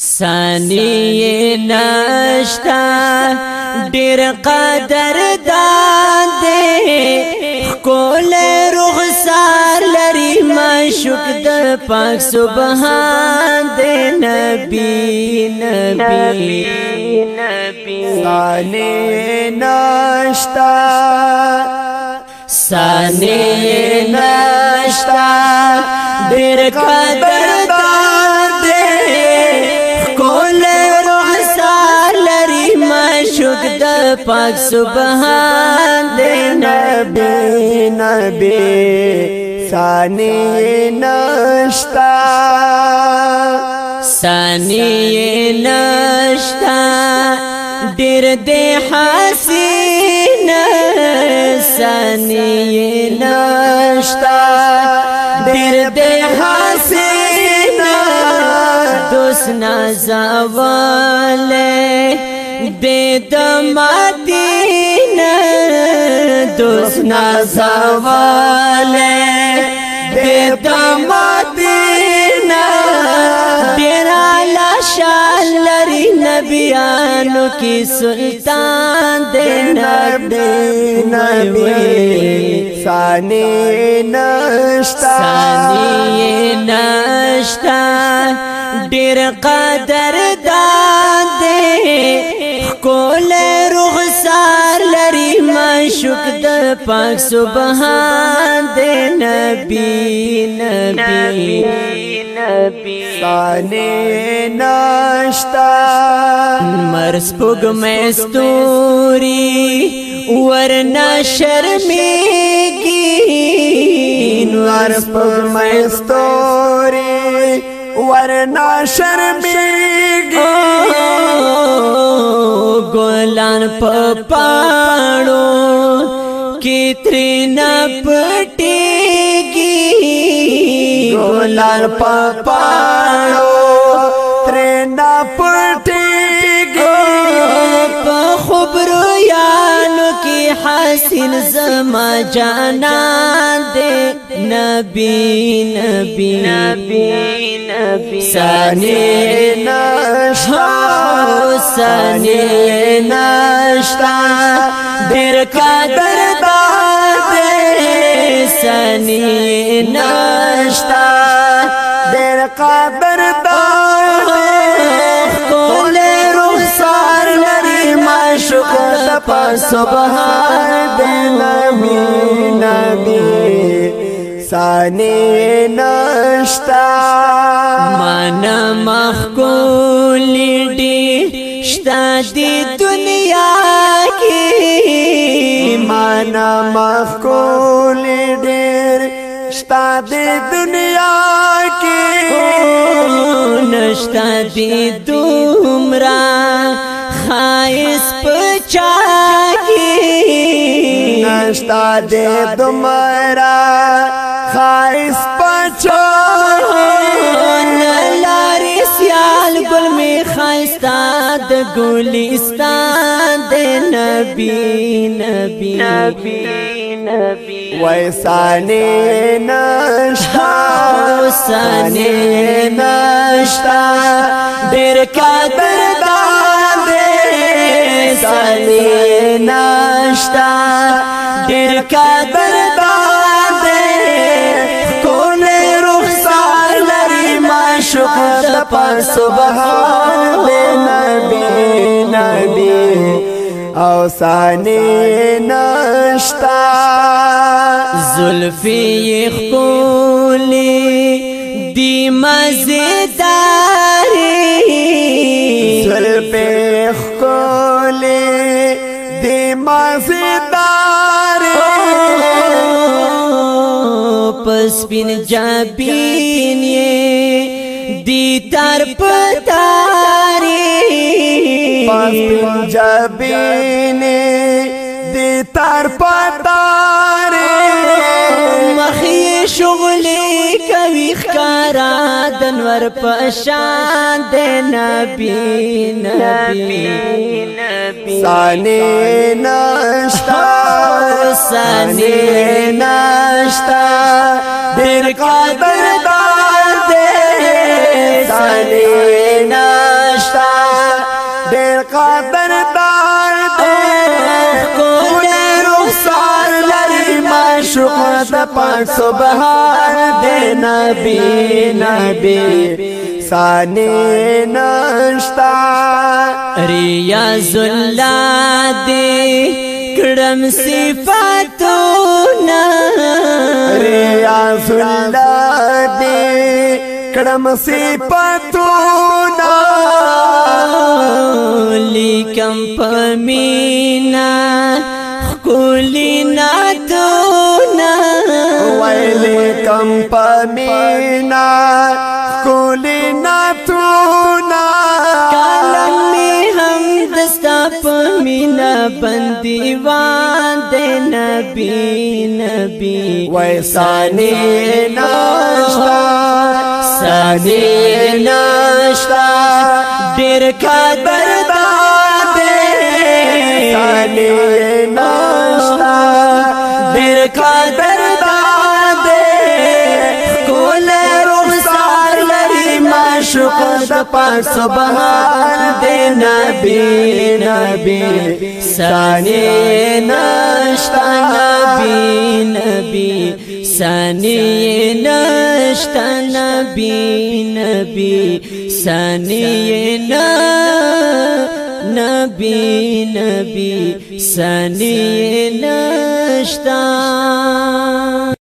سانی نشتا ډیر قدر دان دے کول رخصار لري مشک د پاک سبحان دے نبی نبی نبی سانی نشتا سانی نشتا ډیر قدر پاک سبحان دے نبی نبی ثانی نشتا ثانی نشتا دیر دے حسین ثانی نشتا دیر دے حسین دوست نزواله بے دمار دوس نازواله بے دمدینه ډیر لا شان لري نبیانو کې سلطان دې نبی نبی ثانی نشتا ثانی نشتا ډیر قدر دان دې کوله عاشق د پاک سبحان دے نبی نبی نبی سانے ناشتا مرس پگ مستوری ورنہ شرمی گی نور پگ مستوری ورنہ شرمی گی ګلان په پاړو کې ترنا پټيږي ګلان پاپاړو ترنا پټيږي په خبرو یانو کې حسین زما جانان دې نبی نبی نبی نبی سانی نشتا سانی نشتا دیر کادا سنی نشتا در قبر باندې خپل رخسار لري معشوق د پسبهار د نبی نبی سانی نشتا من مخکولی دی شتا دی دنیا مانا مفکول ډېر شتا د دنیا کې نشتا دې دومرا خایس پچا کې نشتا دې دومرا خایس پچا خیال گل می خایستا د ګلستان د نبی نبی نبی نبی وایسانه نشتا وسانه نشتا ډېر قدر دان دې سانه نشتا ډېر قدر دان دې کو نه رخصار لري ما شوق په سبحان نبی نبی او ثانی نشتا زلفی خپولی دی مزیداری زلفی خپولی دی مزیداری پس بین جابین یه دی تر پتاری پاس پنجابینی دی تر پتاری مخی شغلی کوي خکارا دنور پشان د نبی نبی سانی نشتا سانی نشتا دیر قادر قدردار دې کولې رخصار لري معشوق د پاک سبحان دې نبی نبی سانی نشتا ریاض الله دې کړم صفاتونه ریاض الله دې کړم صفاتونه لیکم پمینا خلینا دونه ویلیکم پمینا خلینا دونه کلم می هم دستا پمینا بندیوان دے نبی نبی ویسانی ناشتا سانے نشتا دیر کات برباد دے سانے نشتا دیر کات برباد دے کول روح سار لری ما شکد پر سبحان دے نبی نبی سانے نشتا نبی نبی ثاني نشتا نبی نبی ثاني نشتا نبی نبی ثاني نشتا